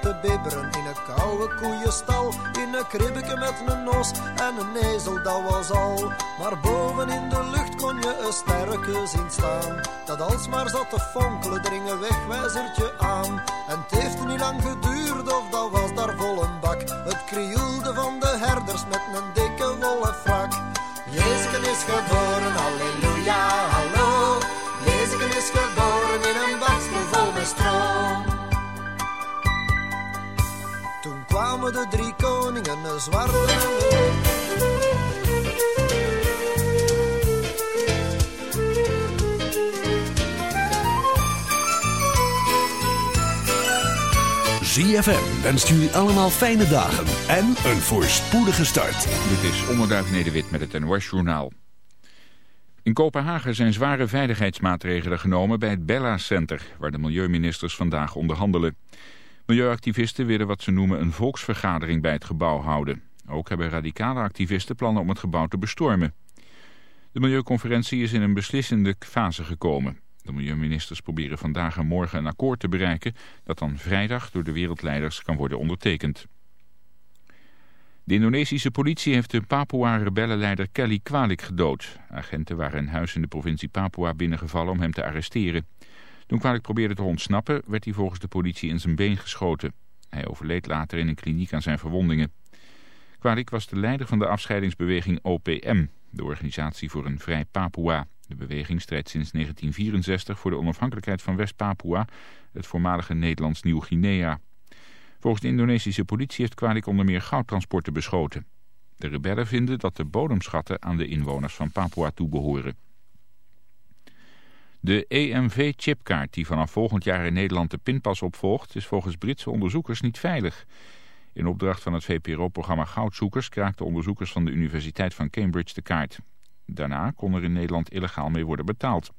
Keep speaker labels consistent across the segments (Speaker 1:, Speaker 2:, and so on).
Speaker 1: Te bibberen in een koude koeienstal In een kribbeke met een nos en een ezel, dat was al. Maar boven in de lucht kon je een sterke zien staan Dat alsmaar zat te fonkelen, dring een wegwijzertje aan. En het heeft niet lang geduurd of dat was daar vol een bak. Het krioelde van de herders met een dikke wollen frak. Jezus is geboren, halleluja, De drie koningen, de zwarte en.
Speaker 2: ZFM wenst jullie allemaal fijne dagen en een voorspoedige start.
Speaker 3: Dit is Onderduif Nederwit met het NOS Journaal. In Kopenhagen zijn zware veiligheidsmaatregelen genomen bij het Bella Center, waar de milieuministers vandaag onderhandelen. Milieuactivisten willen wat ze noemen een volksvergadering bij het gebouw houden. Ook hebben radicale activisten plannen om het gebouw te bestormen. De milieuconferentie is in een beslissende fase gekomen. De milieuministers proberen vandaag en morgen een akkoord te bereiken... dat dan vrijdag door de wereldleiders kan worden ondertekend. De Indonesische politie heeft de Papua-rebellenleider Kelly Kwalik gedood. Agenten waren een huis in de provincie Papua binnengevallen om hem te arresteren. Toen Kwalik probeerde te ontsnappen, werd hij volgens de politie in zijn been geschoten. Hij overleed later in een kliniek aan zijn verwondingen. Kwalik was de leider van de afscheidingsbeweging OPM, de organisatie voor een vrij Papua. De beweging strijdt sinds 1964 voor de onafhankelijkheid van West-Papua, het voormalige Nederlands Nieuw-Guinea. Volgens de Indonesische politie heeft Kwalik onder meer goudtransporten beschoten. De rebellen vinden dat de bodemschatten aan de inwoners van Papua toebehoren. De EMV-chipkaart die vanaf volgend jaar in Nederland de pinpas opvolgt... is volgens Britse onderzoekers niet veilig. In opdracht van het VPRO-programma Goudzoekers... kraakten onderzoekers van de Universiteit van Cambridge de kaart. Daarna kon er in Nederland illegaal mee worden betaald.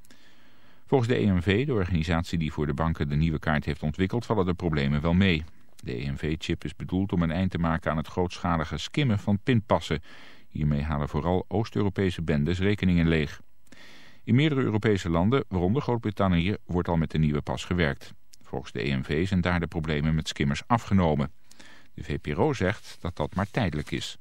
Speaker 3: Volgens de EMV, de organisatie die voor de banken de nieuwe kaart heeft ontwikkeld... vallen de problemen wel mee. De EMV-chip is bedoeld om een eind te maken aan het grootschalige skimmen van pinpassen. Hiermee halen vooral Oost-Europese bendes rekeningen leeg. In meerdere Europese landen, waaronder Groot-Brittannië, wordt al met de nieuwe pas gewerkt. Volgens de EMV zijn daar de problemen met skimmers afgenomen. De VPRO zegt dat dat maar tijdelijk is.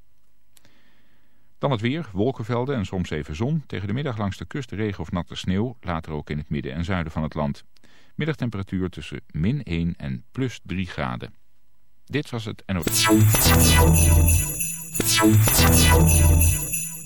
Speaker 3: Dan het weer, wolkenvelden en soms even zon. Tegen de middag langs de kust regen of natte sneeuw. Later ook in het midden en zuiden van het land. Middagtemperatuur tussen min 1 en plus 3 graden. Dit was het NOS.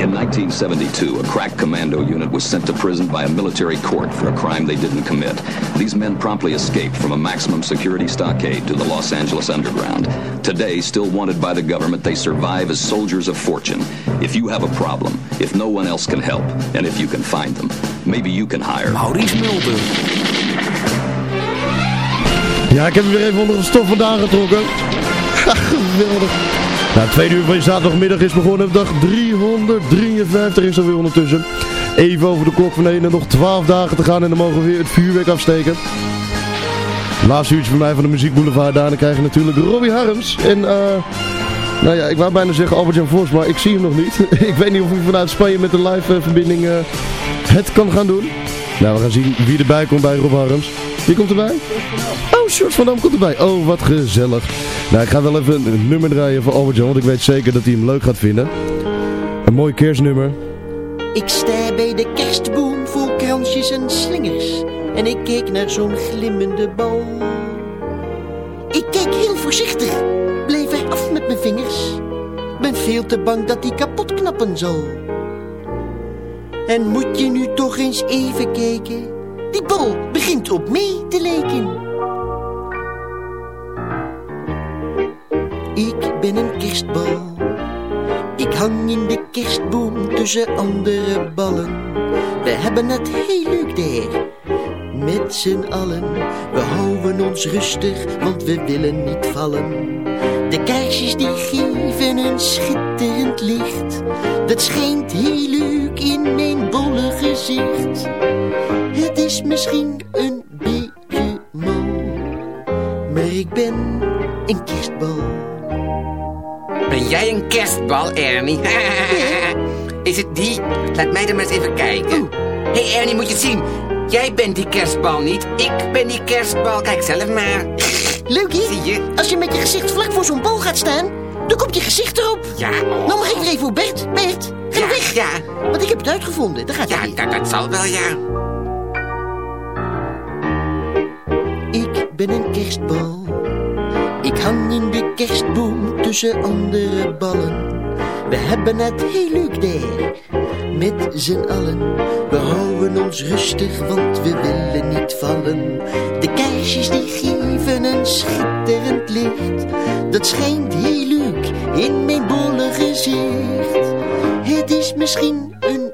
Speaker 4: In 1972, a crack commando unit was sent to prison by a military court for a crime they didn't commit. These men promptly escaped from a maximum security stockade to the Los Angeles underground. Today, still wanted by the government, they survive as soldiers of fortune. If you have a problem, if no one else can help, and if you can find them, maybe you can hire
Speaker 2: Maurice Mulder.
Speaker 5: Ja, ik heb hem weer even onder de stof vandaan getrokken. Geweldig. Nou, tweede uur van je zaterdagmiddag is begonnen. Dag 353 is er weer ondertussen. Even over de klok van 1 en nog 12 dagen te gaan en dan mogen we weer het vuurwerk afsteken. Laatste uurtje van mij van de Muziek Boulevard. Daarna krijg je natuurlijk Robbie Harms. En eh, nou ja, ik wou bijna zeggen Albert-Jan Vos, maar ik zie hem nog niet. ik weet niet of hij vanuit Spanje met een live eh, verbinding eh, het kan gaan doen. Nou, we gaan zien wie erbij komt bij Rob Harms. Wie komt erbij? Oh, Short van Dam komt erbij. Oh, wat gezellig. Nou, ik ga wel even een nummer draaien voor Albert-Jan, want ik weet zeker dat hij hem leuk gaat vinden. Een mooi kerstnummer.
Speaker 6: Ik sta bij de kerstboom vol kransjes en slingers. En ik keek naar zo'n glimmende bal. Ik keek heel voorzichtig, bleef er af met mijn vingers. Ben veel te bang dat die kapot knappen zal. En moet je nu toch eens even kijken? Die bal begint op mee te lijken. ben een kerstbal. Ik hang in de kerstboom tussen andere ballen. We hebben het heel leuk daar. Met z'n allen, we houden ons rustig, want we willen niet vallen. De kaarsjes die geven een schitterend licht. Dat schijnt heel leuk in mijn bolle gezicht. Is misschien een beetje mal, maar ik ben een kerstbal.
Speaker 7: Ben jij een kerstbal, Ernie? Is het die? Laat mij er maar eens even kijken. Hé hey Ernie, moet je het zien. Jij bent die kerstbal niet. Ik ben die kerstbal. Kijk zelf maar.
Speaker 6: Leuk, hè?
Speaker 7: Zie je?
Speaker 6: Als je met je gezicht vlak voor zo'n bal gaat staan, dan komt je gezicht erop.
Speaker 7: Ja, oh.
Speaker 6: Nou mag ik er even voor Bert. Bert, ga
Speaker 7: Ja,
Speaker 6: weg.
Speaker 7: ja.
Speaker 6: Want ik heb het uitgevonden. Daar gaat
Speaker 7: Ja, dat, dat zal wel, ja.
Speaker 6: Ben een kerstbal. Ik hang in de kerstboom tussen andere ballen. We hebben het heel leuk daar. Met z'n allen. We houden ons rustig, want we willen niet vallen. De kaarsjes die geven een schitterend licht. Dat schijnt heel leuk in mijn bolle gezicht. Het is misschien een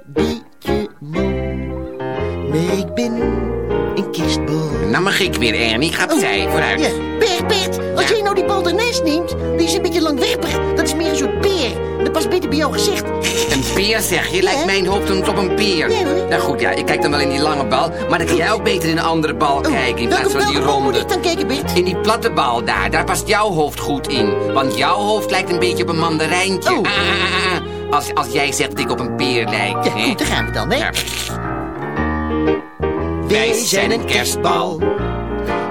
Speaker 7: mag ik weer, Ernie. Ga opzij, vooruit.
Speaker 6: Ja, Bert, Bert, als
Speaker 7: Ja.
Speaker 6: jij nou die bal ernaast neemt, die is een beetje langwerpig. Dat is meer een soort peer. Dat past beter bij jouw gezicht.
Speaker 7: Een peer zeg je? Lijkt mijn hoofd dan op een peer.
Speaker 6: Ja, hoor.
Speaker 7: Nou goed, ja, ik kijk dan wel in die lange bal. Maar dan kan jij ook beter in een andere bal kijken in plaats van die ronde.
Speaker 6: dan kijken, Bert?
Speaker 7: In die platte bal daar, daar past jouw hoofd goed in. Want jouw hoofd lijkt een beetje op een mandarijntje.
Speaker 6: Oh.
Speaker 7: Ah, ah, ah, ah. Als, als jij zegt dat ik op een peer lijk.
Speaker 6: Ja,
Speaker 7: hè?
Speaker 6: goed, daar gaan we dan, hè?
Speaker 7: Ja. Wij zijn een kerstbal.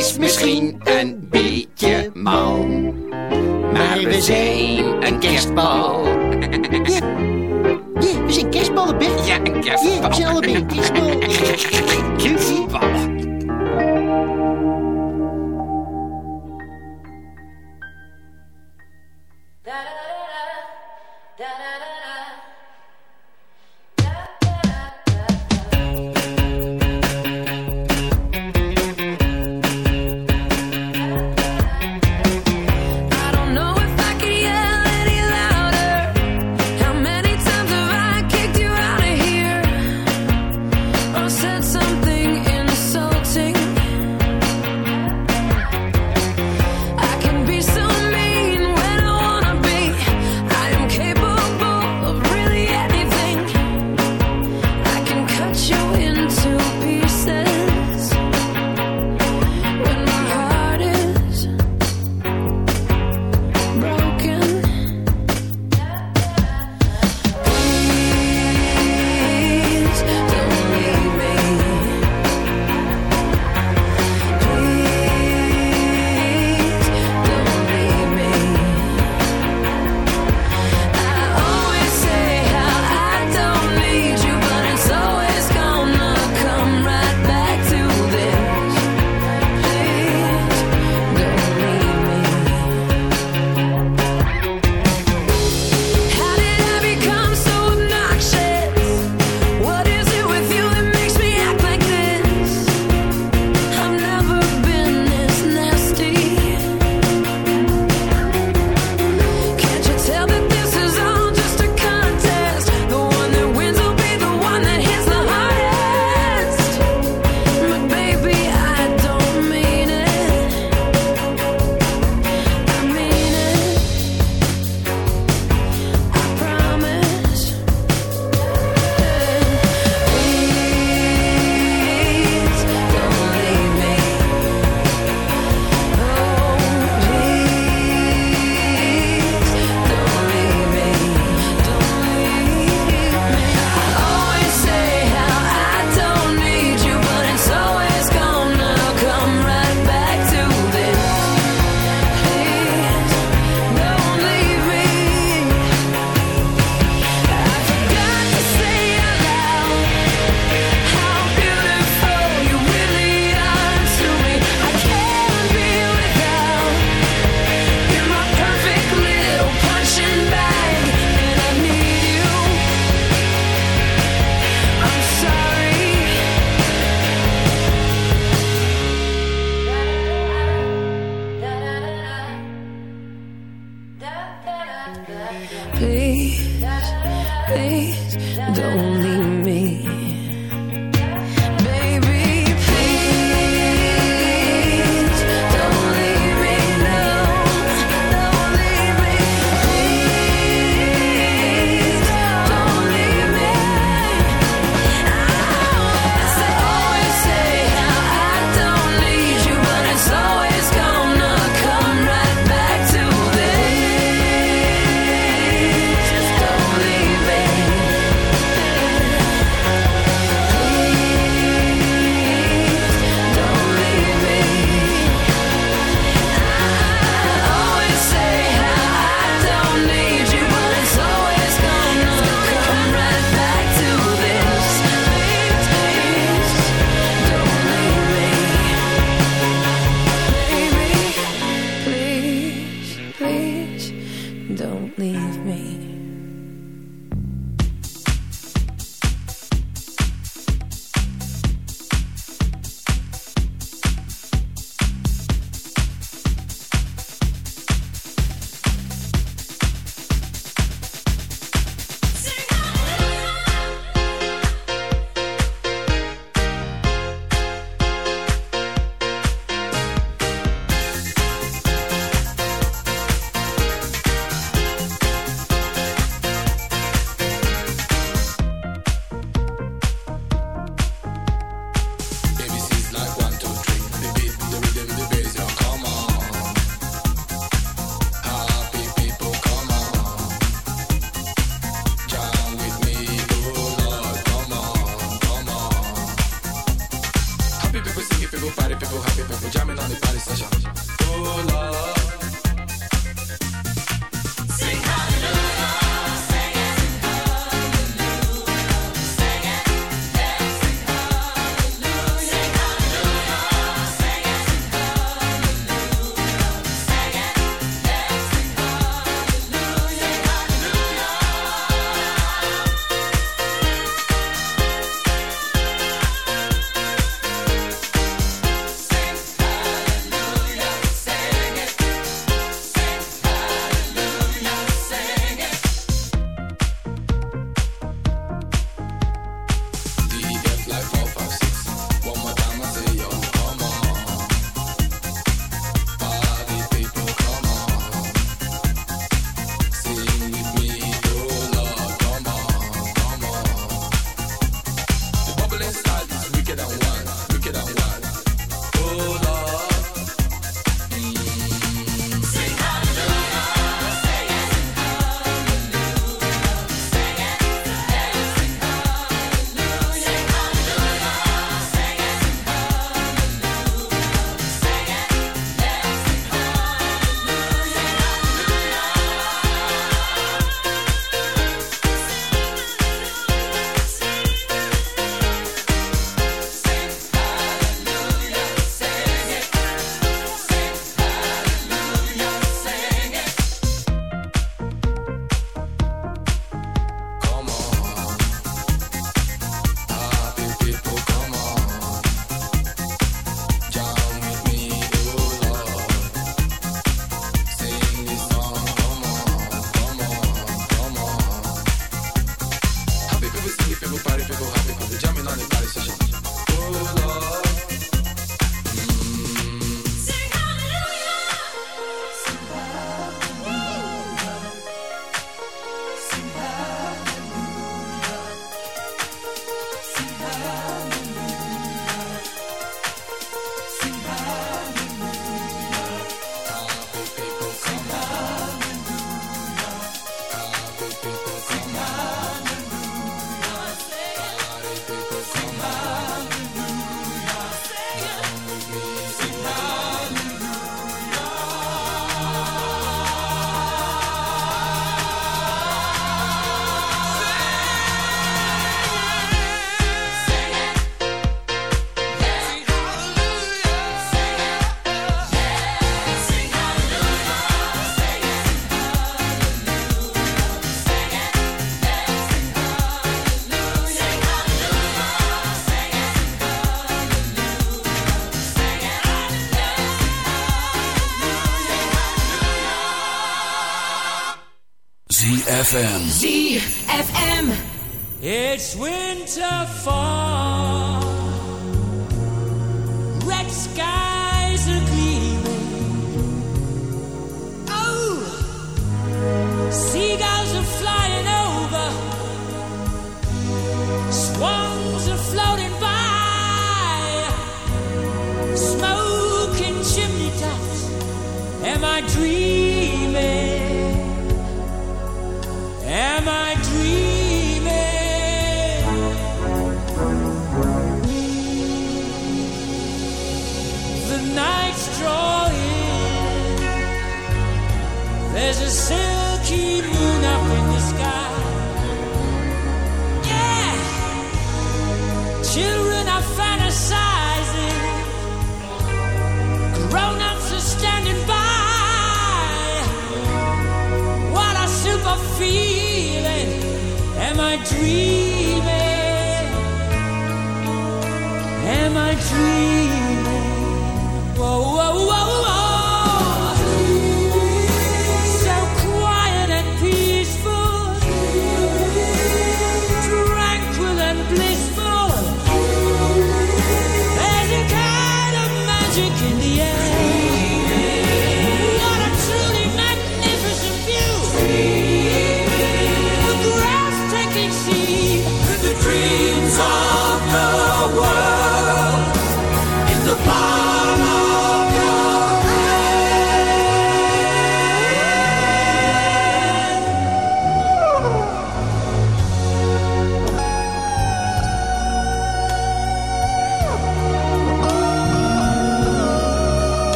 Speaker 7: Het is misschien een beetje mal. Maar we zijn een kerstbal.
Speaker 6: Ja, we zijn kerstballen, Bert.
Speaker 7: Ja, een
Speaker 6: Ja,
Speaker 7: kerstbal.
Speaker 6: we zijn allebei een kerstbal.
Speaker 7: Kerstbal.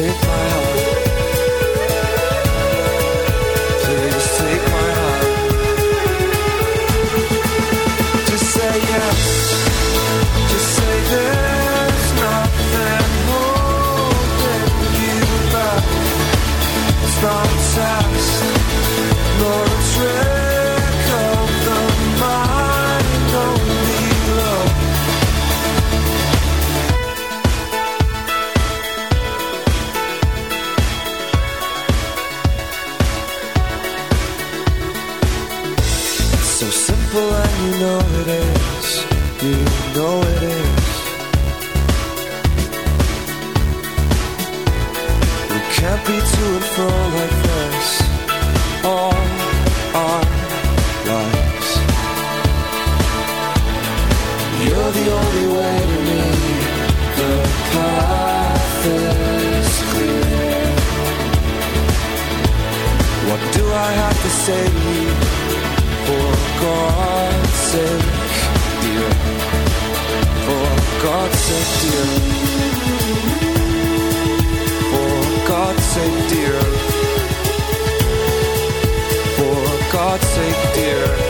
Speaker 8: Take my heart. Sake, dear.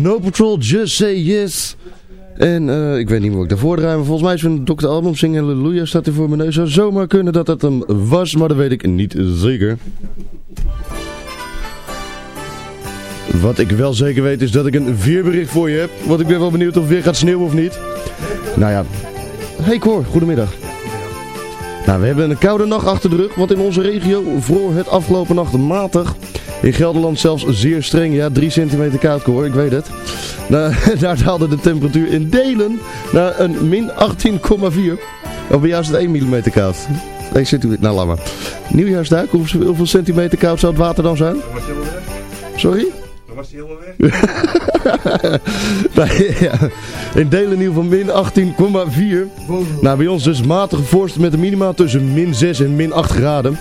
Speaker 5: Snow Patrol, Just Say Yes. En eh, ik weet niet hoe ik daarvoor draai, maar volgens mij is een Dr. Album Sing Halleluja staat hier voor mijn neus. Zou zomaar kunnen dat dat hem was, maar dat weet ik niet zeker. Wat ik wel zeker weet is dat ik een weerbericht voor je heb. Want ik ben wel benieuwd of het weer gaat sneeuwen of niet. Nou ja, hey Cor, goedemiddag. Nou, we hebben een koude nacht achter de rug, want in onze regio vroor het afgelopen nacht matig. In Gelderland zelfs zeer streng, ja 3 centimeter koud hoor, ik weet het. Nou, daar daalde de temperatuur in delen naar een min 18,4. Of bij jou is het 1 mm koud. Nee, centimeter, nou laat maar. Nieuwjaarsduik, hoeveel, hoeveel centimeter koud zou het water dan zijn? Sorry?
Speaker 9: Dan was hij helemaal weg.
Speaker 5: Nee, ja. In delen in ieder geval min 18,4. Nou, bij ons dus matige vorst met een minima tussen min 6 en min 8 graden.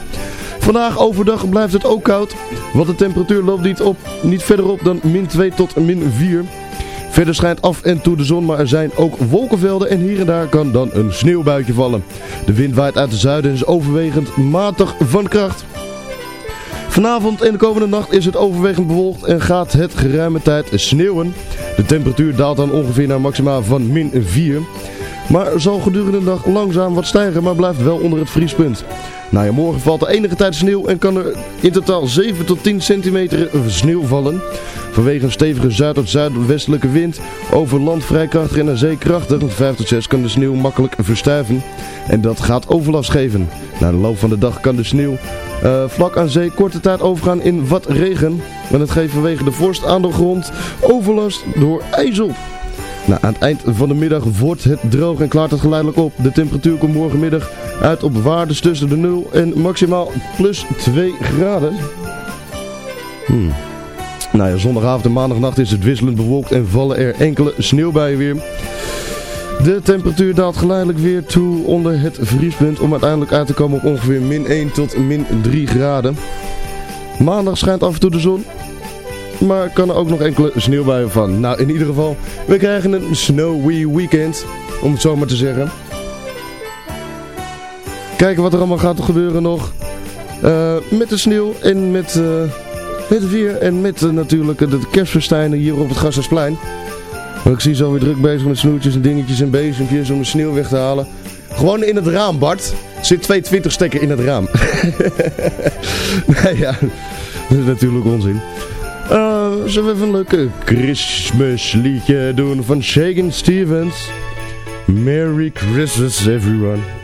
Speaker 5: Vandaag overdag blijft het ook koud, want de temperatuur loopt niet, op, niet verder op dan min 2 tot min 4. Verder schijnt af en toe de zon, maar er zijn ook wolkenvelden en hier en daar kan dan een sneeuwbuitje vallen. De wind waait uit het zuiden en is overwegend matig van kracht. Vanavond en de komende nacht is het overwegend bewolkt en gaat het geruime tijd sneeuwen. De temperatuur daalt dan ongeveer naar maximaal van min 4. Maar zal gedurende de dag langzaam wat stijgen, maar blijft wel onder het vriespunt. Nou ja, morgen valt er enige tijd sneeuw en kan er in totaal 7 tot 10 centimeter sneeuw vallen. Vanwege een stevige zuid- tot zuidwestelijke wind over land vrij krachtig en aan zee krachtig. Met 5 tot 6 kan de sneeuw makkelijk verstuiven en dat gaat overlast geven. Na de loop van de dag kan de sneeuw eh, vlak aan zee korte tijd overgaan in wat regen. En het geeft vanwege de vorst aan de grond overlast door ijzel. Nou, aan het eind van de middag wordt het droog en klaart het geleidelijk op. De temperatuur komt morgenmiddag uit op waardes tussen de 0 en maximaal plus 2 graden. Hmm. Nou ja, zondagavond en maandagnacht is het wisselend bewolkt en vallen er enkele sneeuwbuien weer. De temperatuur daalt geleidelijk weer toe onder het vriespunt om uiteindelijk uit te komen op ongeveer min 1 tot min 3 graden. Maandag schijnt af en toe de zon, maar kan er ook nog enkele sneeuwbuien van. Nou, in ieder geval, we krijgen een snowy weekend, om het zo maar te zeggen. Kijken wat er allemaal gaat gebeuren nog. Eh, met de sneeuw en met, eh, met het weer en met eh, natuurlijk de kerstfestijnen hier op het Gassersplein. Ik zie zo weer druk bezig met snoertjes en dingetjes en bezempjes om de sneeuw weg te halen. Gewoon in het raam, Bart. Zit 220 stekker in het raam. nou ja, dat is natuurlijk onzin. Eh, zullen we even een leuke Christmas liedje doen van Shagan Stevens? Merry Christmas everyone.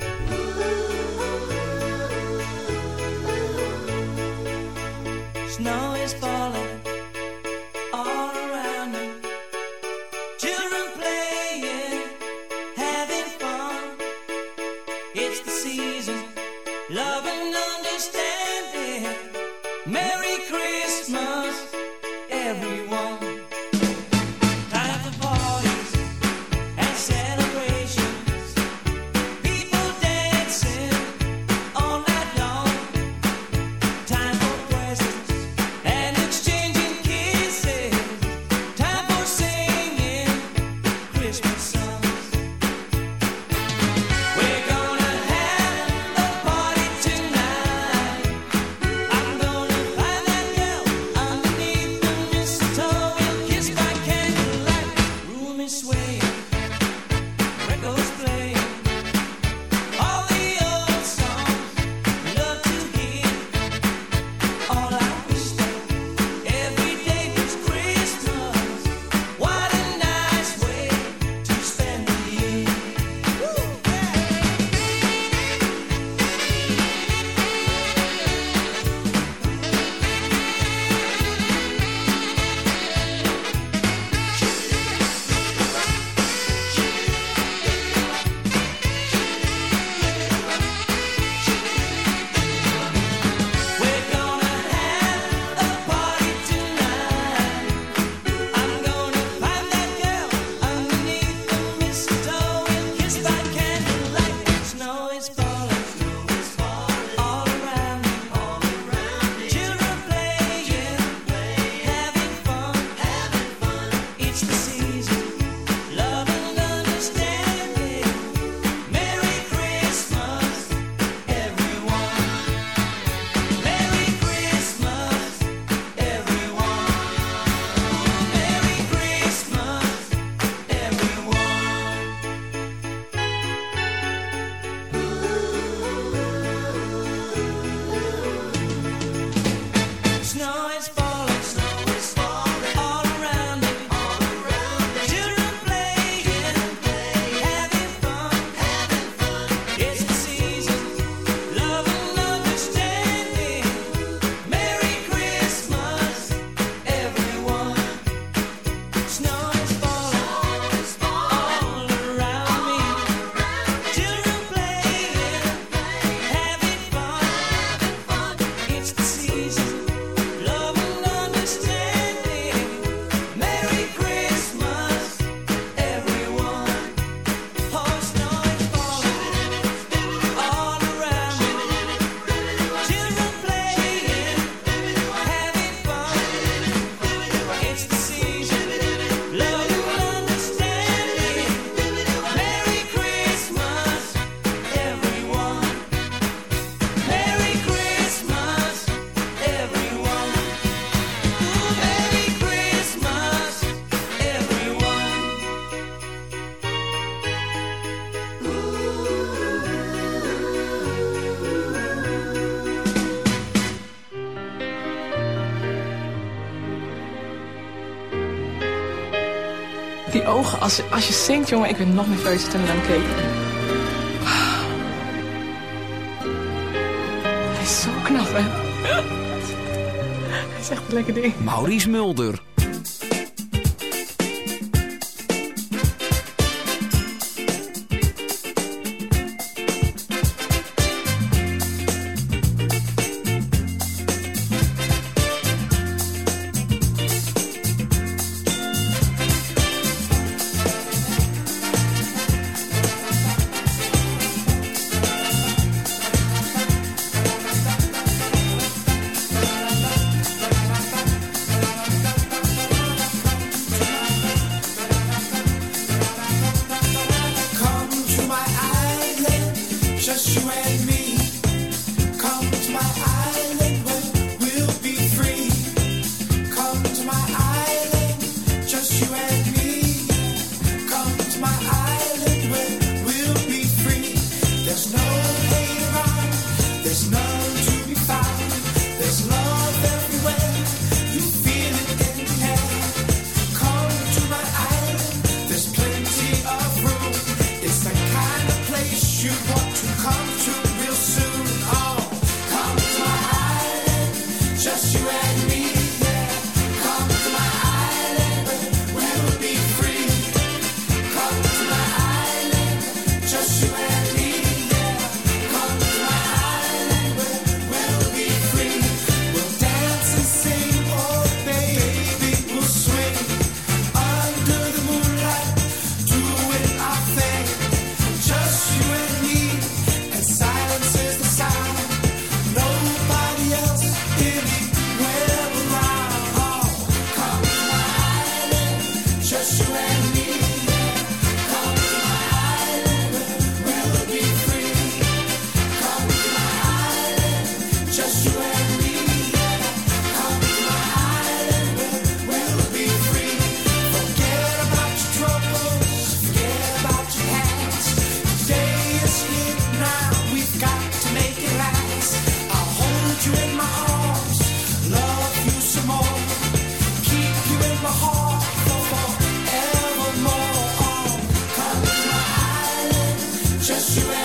Speaker 9: Als, als je zingt, jongen, ik ben nog nerveuzer toen ik dan keek. Hij is zo knap, hè? Hij is echt een lekker ding.
Speaker 10: Maurice Mulder.
Speaker 2: Just you and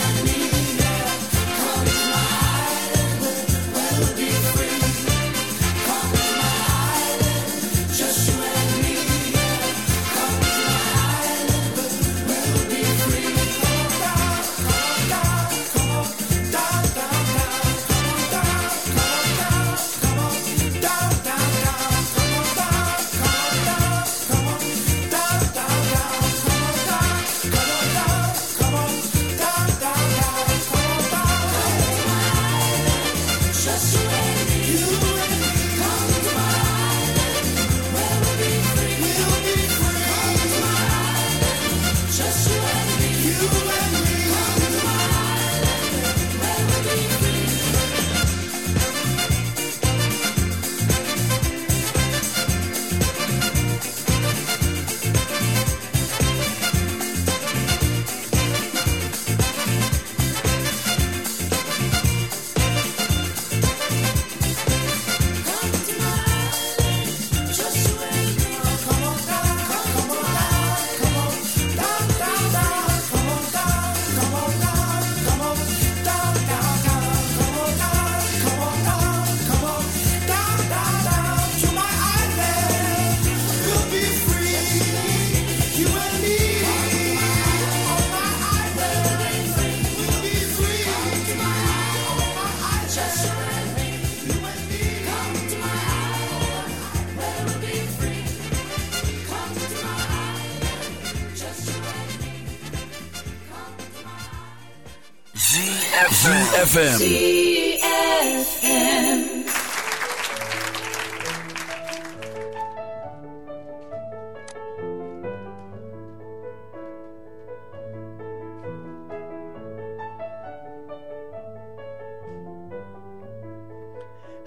Speaker 11: ZFM.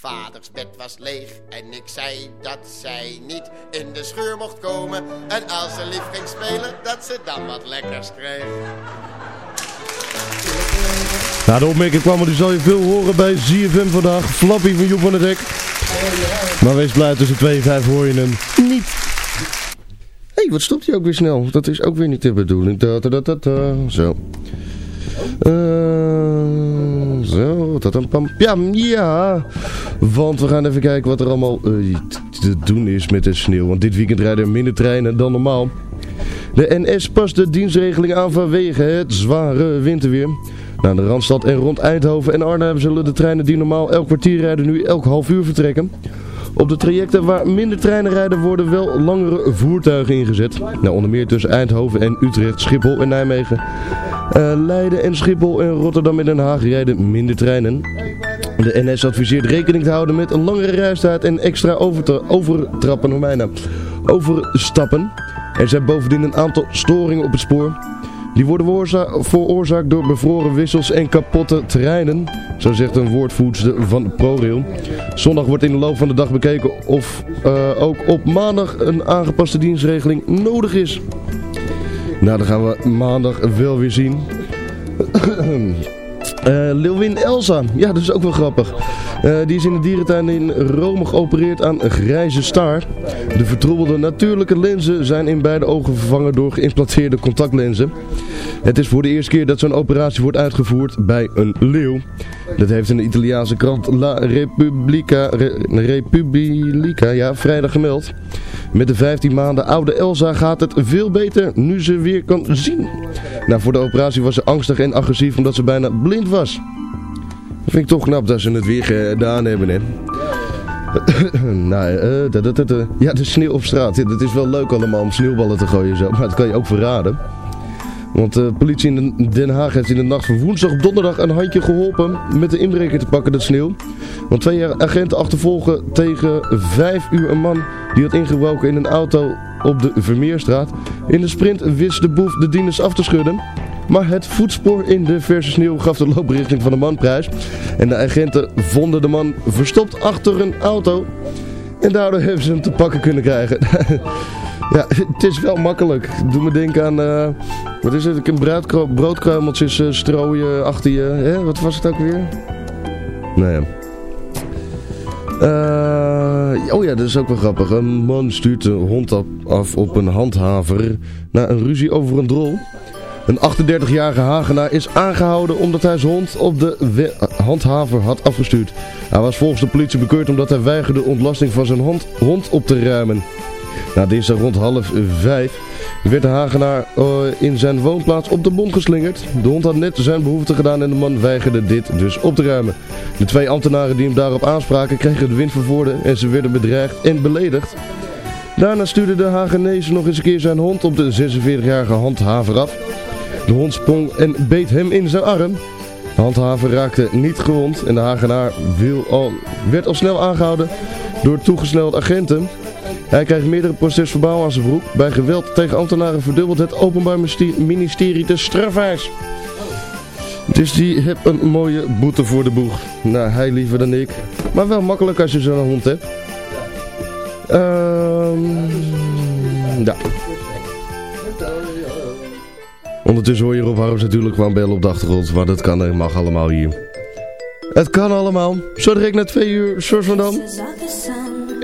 Speaker 12: Vaders bed was leeg en ik zei dat zij niet in de scheur mocht komen. En als ze lief ging spelen, dat ze dan wat lekkers kreeg.
Speaker 5: Nou, de opmerking kwam er, die zal je veel horen bij ZFM vandaag. Flappy van Joep van der Dek. Maar wees blij, tussen 2 en 5 hoor je hem niet. Hé, hey, wat stopt hij ook weer snel? Dat is ook weer niet de bedoeling. -ta -ta -ta -ta. Zo. Eh, zo, tatampam. Ja, ja. Want we gaan even kijken wat er allemaal eh, te doen is met de sneeuw. Want dit weekend rijden er minder treinen dan normaal. De NS past de dienstregeling aan vanwege het zware winterweer. Naar de Randstad en rond Eindhoven en Arnhem zullen de treinen die normaal elk kwartier rijden nu elk half uur vertrekken. Op de trajecten waar minder treinen rijden worden wel langere voertuigen ingezet. Nou, onder meer tussen Eindhoven en Utrecht, Schiphol en Nijmegen. Eh, Leiden en Schiphol en Rotterdam en Den Haag rijden minder treinen. De NS adviseert rekening te houden met een langere reistijd en extra overtra overtrappen, nou, overstappen. Er zijn bovendien een aantal storingen op het spoor. Die worden veroorza- veroorzaakt door bevroren wissels en kapotte treinen, zo zegt een woordvoerster van ProRail. Zondag wordt in de loop van de dag bekeken of eh, ook op maandag een aangepaste dienstregeling nodig is. Nou, dan gaan we maandag wel weer zien. Eh Leeuwin Elsa, ja dat is ook wel grappig. Eh, die is in de dierentuin in Rome geopereerd aan een grijze staar. De vertroebelde natuurlijke lenzen zijn in beide ogen vervangen door geïmplanteerde contactlenzen. Het is voor de eerste keer dat zo'n operatie wordt uitgevoerd bij een leeuw. Dat heeft in de Italiaanse krant La Repubblica, Re- Repubblica ja, vrijdag gemeld. Met de 15 maanden oude Elsa gaat het veel beter nu ze weer kan zien. Nou, voor de operatie was ze angstig en agressief omdat ze bijna blind was. Dat vind ik toch knap dat ze het weer gedaan hebben, hè. nou, dat, dat, eh, ja, de sneeuw op straat. Dat is wel leuk allemaal om sneeuwballen te gooien zo, maar dat kan je ook verraden. Want de politie in Den Haag heeft in de nacht van woensdag op donderdag een handje geholpen met de inbreker te pakken, dat sneeuw. Want twee agenten achtervolgen tegen vijf uur een man die had ingebroken in een auto op de Vermeerstraat. In de sprint wist de boef de dieners af te schudden. Maar het voetspoor in de verse sneeuw gaf de looprichting van de man prijs. En de agenten vonden de man verstopt achter een auto. En daardoor hebben ze hem te pakken kunnen krijgen. ja, het is wel makkelijk. Doe me denken aan, eh, wat is het, een broodkru- broodkruimeltjes eh, strooien achter je. Hè? Wat was het ook weer? Ja. Eh, oh ja, dat is ook wel grappig. Een man stuurt de hond af op een handhaver na een ruzie over een drol. Een 38-jarige Hagenaar is aangehouden omdat hij zijn hond op de handhaver had afgestuurd. Hij was volgens de politie bekeurd omdat hij weigerde ontlasting van zijn hond, hond op te ruimen. Na dinsdag rond half vijf werd de Hagenaar eh, in zijn woonplaats op de bond geslingerd. De hond had net zijn behoefte gedaan en de man weigerde dit dus op te ruimen. De twee ambtenaren die hem daarop aanspraken kregen de wind vervoerde en ze werden bedreigd en beledigd. Daarna stuurde de Hagenees nog eens een keer zijn hond op de 46-jarige handhaver af. De hond sprong en beet hem in zijn arm. De handhaver raakte niet gewond en de Hagenaar al, werd al snel aangehouden door toegesnelde agenten. Hij krijgt meerdere procesverbaal aan zijn broek. Bij geweld tegen ambtenaren verdubbelt het Openbaar Ministerie- de strafeis. Dus die heeft een mooie boete voor de boeg. Nou, hij liever dan ik. Maar wel makkelijk als je zo'n hond hebt. Ehm ja. Ondertussen hoor je Rob Harms natuurlijk gewoon bellen op de achtergrond. Maar dat kan en mag allemaal hier. Het kan allemaal. Zo direct na twee uur, Source van Dam.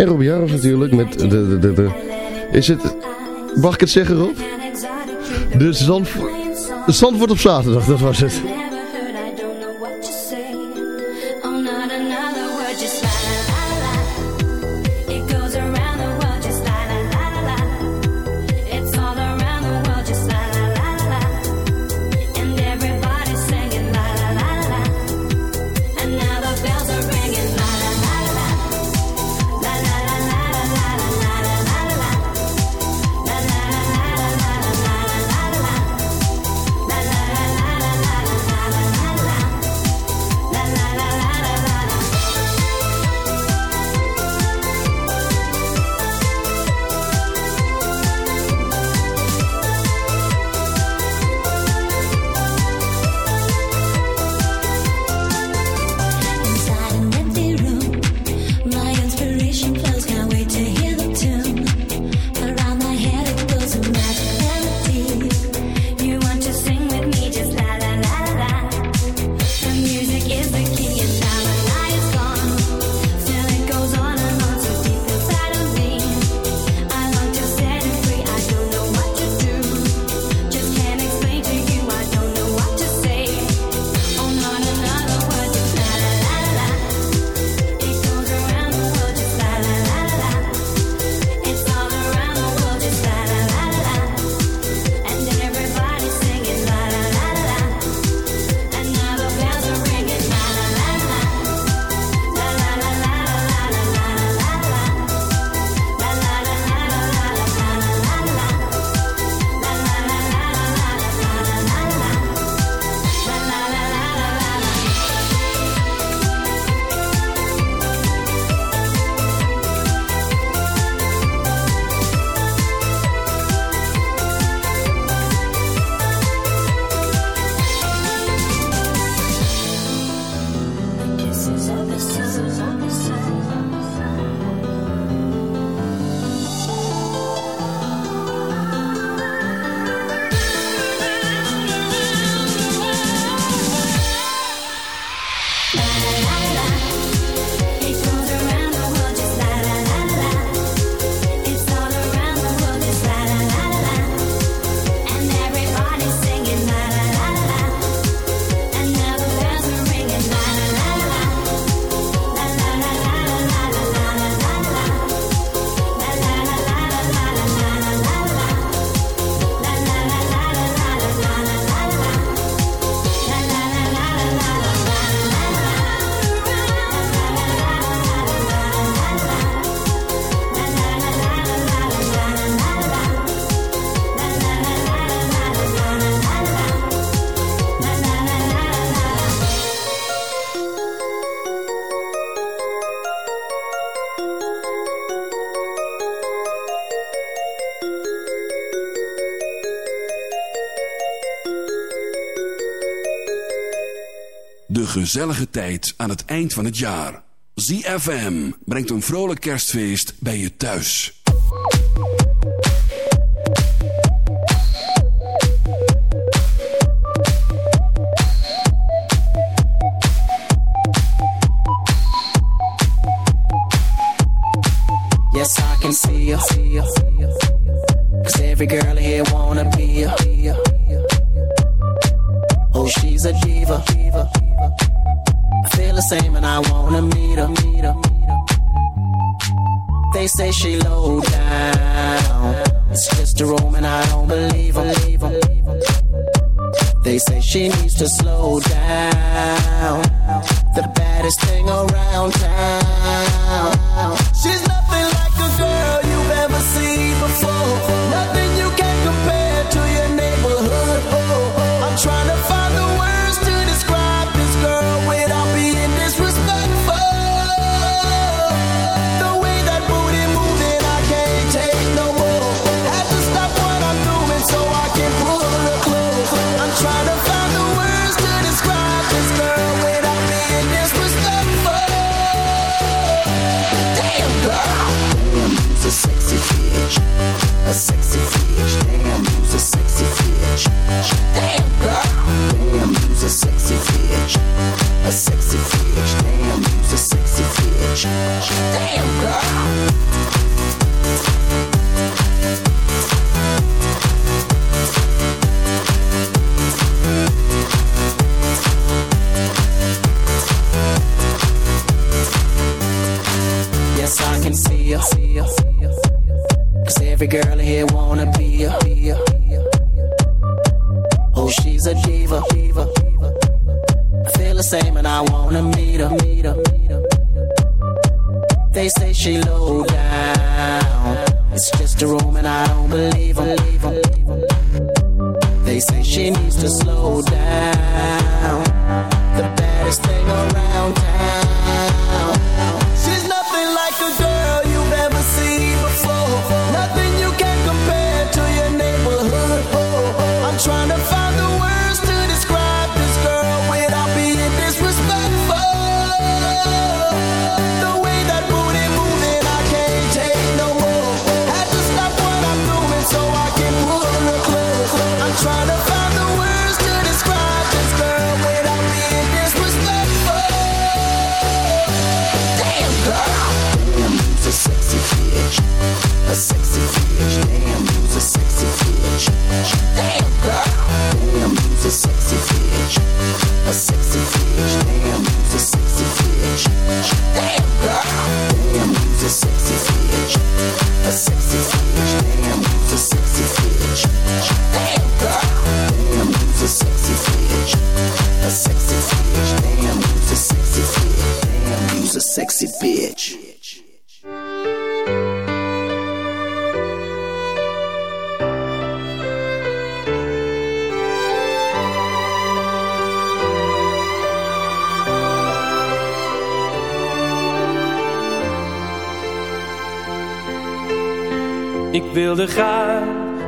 Speaker 5: En Rob Harms natuurlijk met de, de, de. Is het... Mag ik het zeggen Rob? De Zandvoort... Zandvoort op zaterdag, dat was het.
Speaker 2: Gezellige tijd aan het eind van het jaar. ZFM brengt een vrolijk kerstfeest bij je thuis.
Speaker 13: Yes, I can see you. Cause every girl thing around town. She's nothing like a girl you've ever seen before.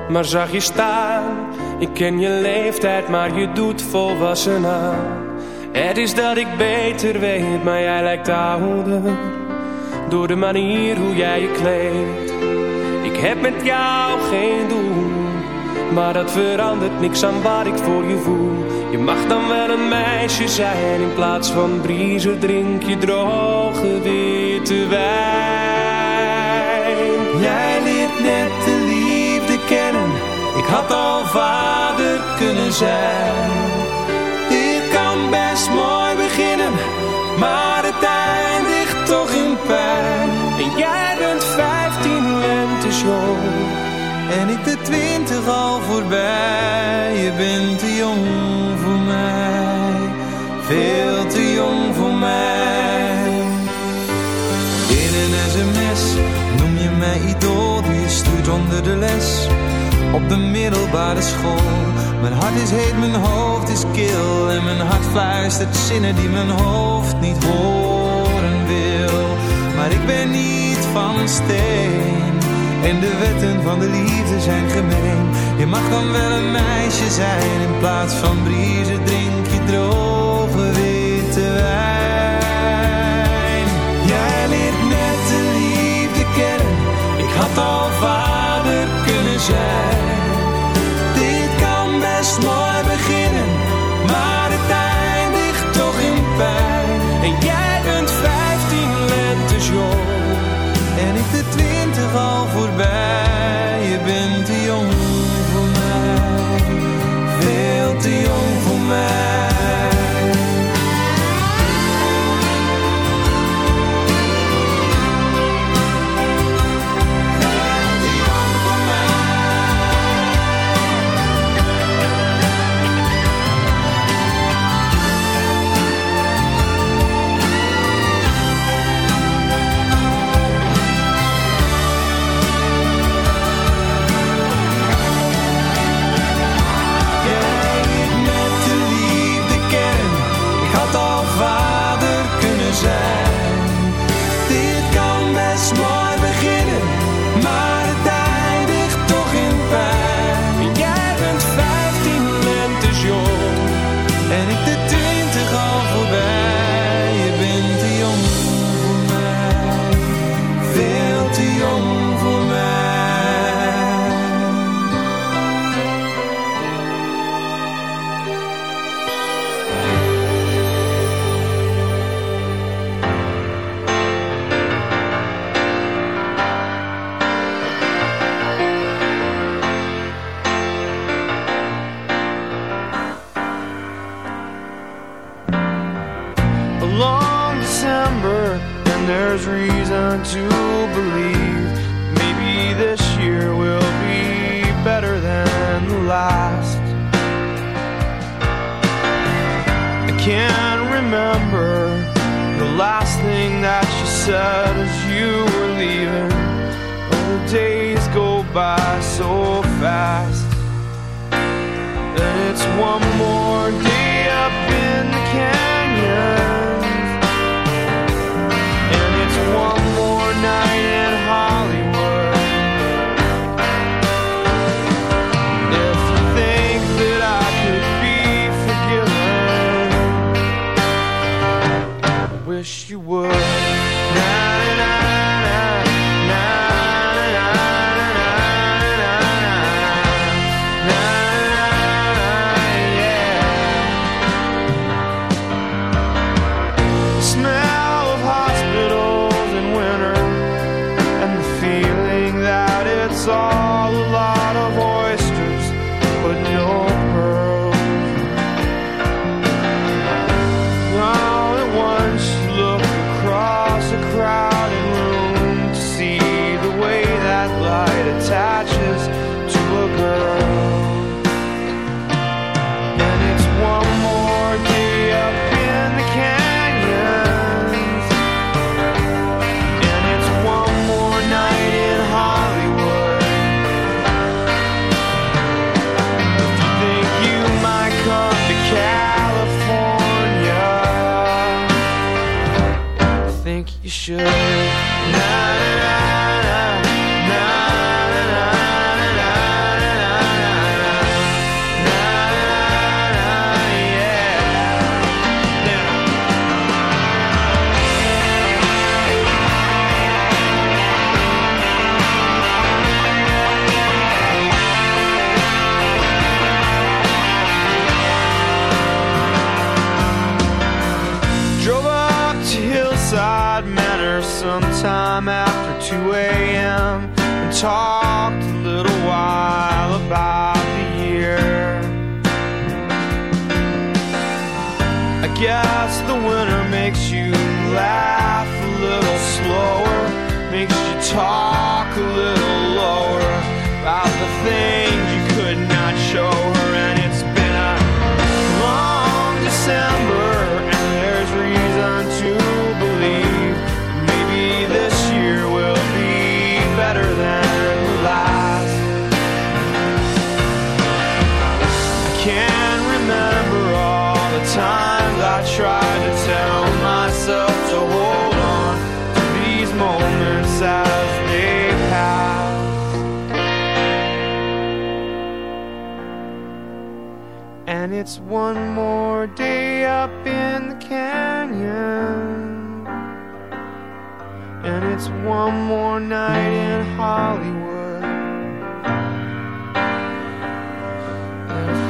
Speaker 14: Maar zag je staan. Ik ken je leeftijd, maar je doet volwassen aan. Het is dat ik beter weet, maar jij lijkt ouder. Door de manier hoe jij je kleedt. Ik heb met jou geen doel, maar dat verandert niks aan wat ik voor je voel. Je mag dan wel een meisje zijn, in plaats van briezen drink je droge witte wijn. Had al vader kunnen zijn. Dit kan best mooi beginnen, maar het eindigt toch in pijn. En jij bent vijftien lentes jong, en ik de twintig al voorbij. Je bent te jong voor mij, veel te jong voor mij. In een sms noem je mij idool, die je stuurt onder de les. Op de middelbare school. Mijn hart is heet, mijn hoofd is kil. En mijn hart fluistert zinnen die mijn hoofd niet horen wil. Maar ik ben niet van steen. En de wetten van de liefde zijn gemeen. Je mag dan wel een meisje zijn. In plaats van briezen drink je droge
Speaker 15: zijn.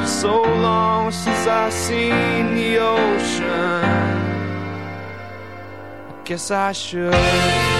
Speaker 15: so long since I seen the ocean. I guess I should.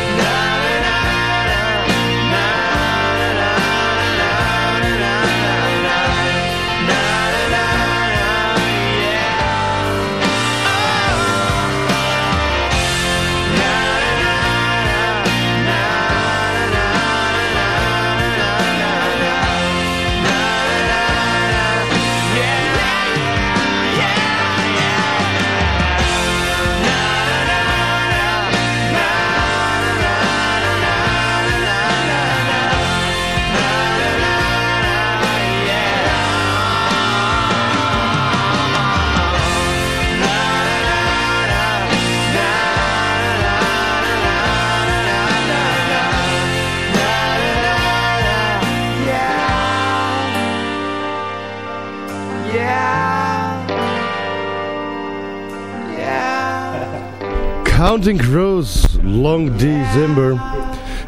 Speaker 5: Counting Crows, Long December.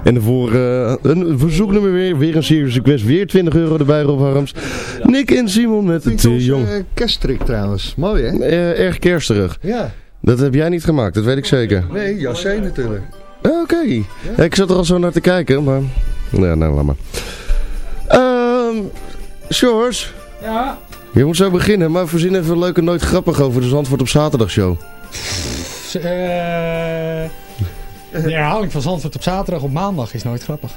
Speaker 5: En voor uh, een verzoeknummer weer, weer een serious request, weer 20 euro erbij Rob Harms. Nick en Simon met het eh, jong.
Speaker 16: Eh, uh, kersttrick trouwens, mooi hè?
Speaker 5: Uh, erg kersterig.
Speaker 16: Ja.
Speaker 5: Dat heb jij niet gemaakt, dat weet ik zeker.
Speaker 16: Nee, Jassé natuurlijk.
Speaker 5: Oké, ik zat er al zo naar te kijken, maar... Ja, nou, laat maar. Ehm George?
Speaker 17: Ja?
Speaker 5: Je moet zo beginnen, maar voorzien even een leuke Nooit Grappig over de Zandvoort op zaterdagshow.
Speaker 17: Eh, de herhaling van Zandvoort op zaterdag op maandag is nooit grappig.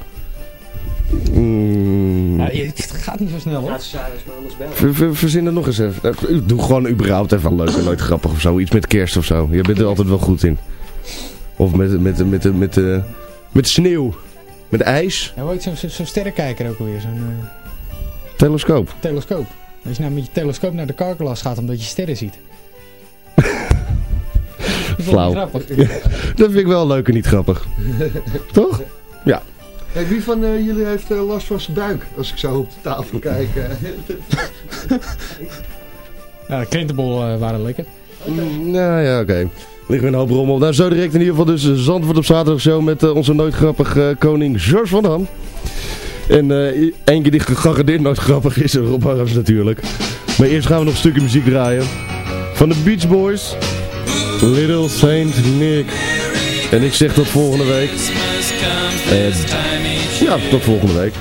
Speaker 5: Mm.
Speaker 17: Het gaat niet zo snel hoor.
Speaker 5: Ver, ver, verzin er nog eens even. Eh, doe gewoon überhaupt even leuk en nooit grappig of zo. Iets met kerst of zo. Je bent er altijd wel goed in. Of met, met, met, met, met, eh, met sneeuw. Met ijs.
Speaker 17: Ja, heet zo'n zo, sterrenkijker ook alweer? Zo'n
Speaker 5: telescoop.
Speaker 17: Telescoop. Als je nou met je telescoop naar de karkelas gaat omdat je sterren ziet. Dat
Speaker 5: Flauw.
Speaker 17: grappig.
Speaker 5: Vind ik wel leuk en niet grappig. Toch? Ja.
Speaker 16: Hey, wie van eh, jullie heeft eh, last van zijn buik? Als ik zo op de tafel kijk.
Speaker 17: Ja, de krentenbol eh, waren lekker.
Speaker 5: Mm, Nou ja, oké. Ligt weer een hoop rommel. Nou, zo direct in ieder geval dus Zandvoort op zaterdag show met eh, onze nooit grappig eh, koning George van Dam. En eh één keer die gegarandeerd nooit grappig is, Rob Harms natuurlijk. Maar eerst gaan we nog een stukje muziek draaien. Van de Beach Boys. Little Saint Nick. En ik zeg tot volgende week. En ja, tot volgende week.